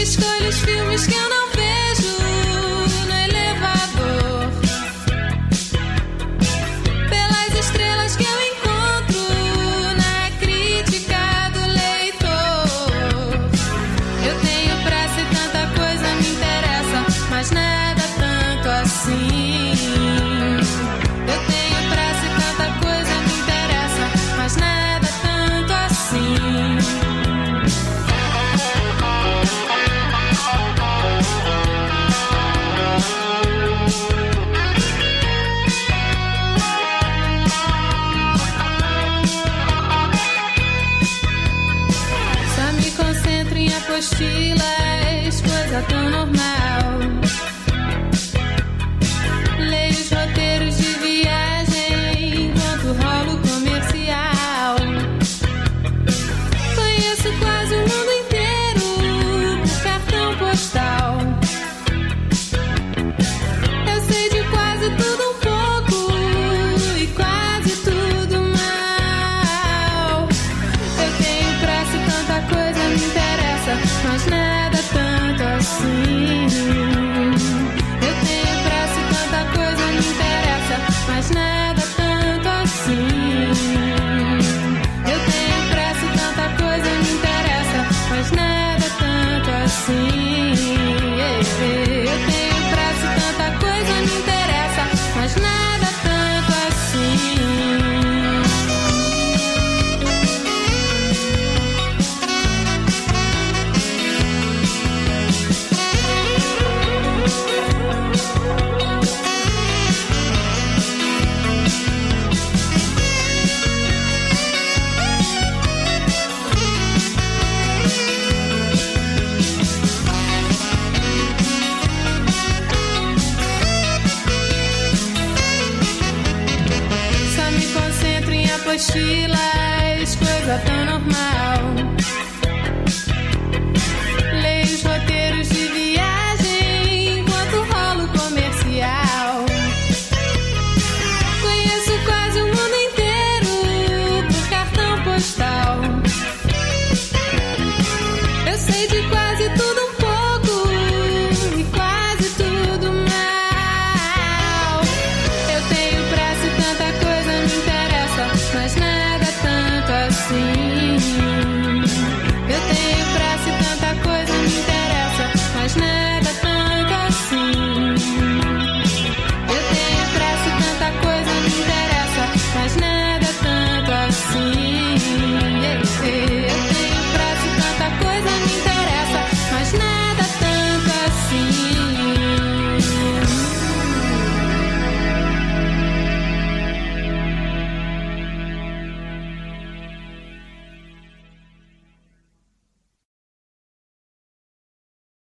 filmes, escolhas, filmes que eu não hostiles, coisa tão normal. see. mochilas, coisa tão normal.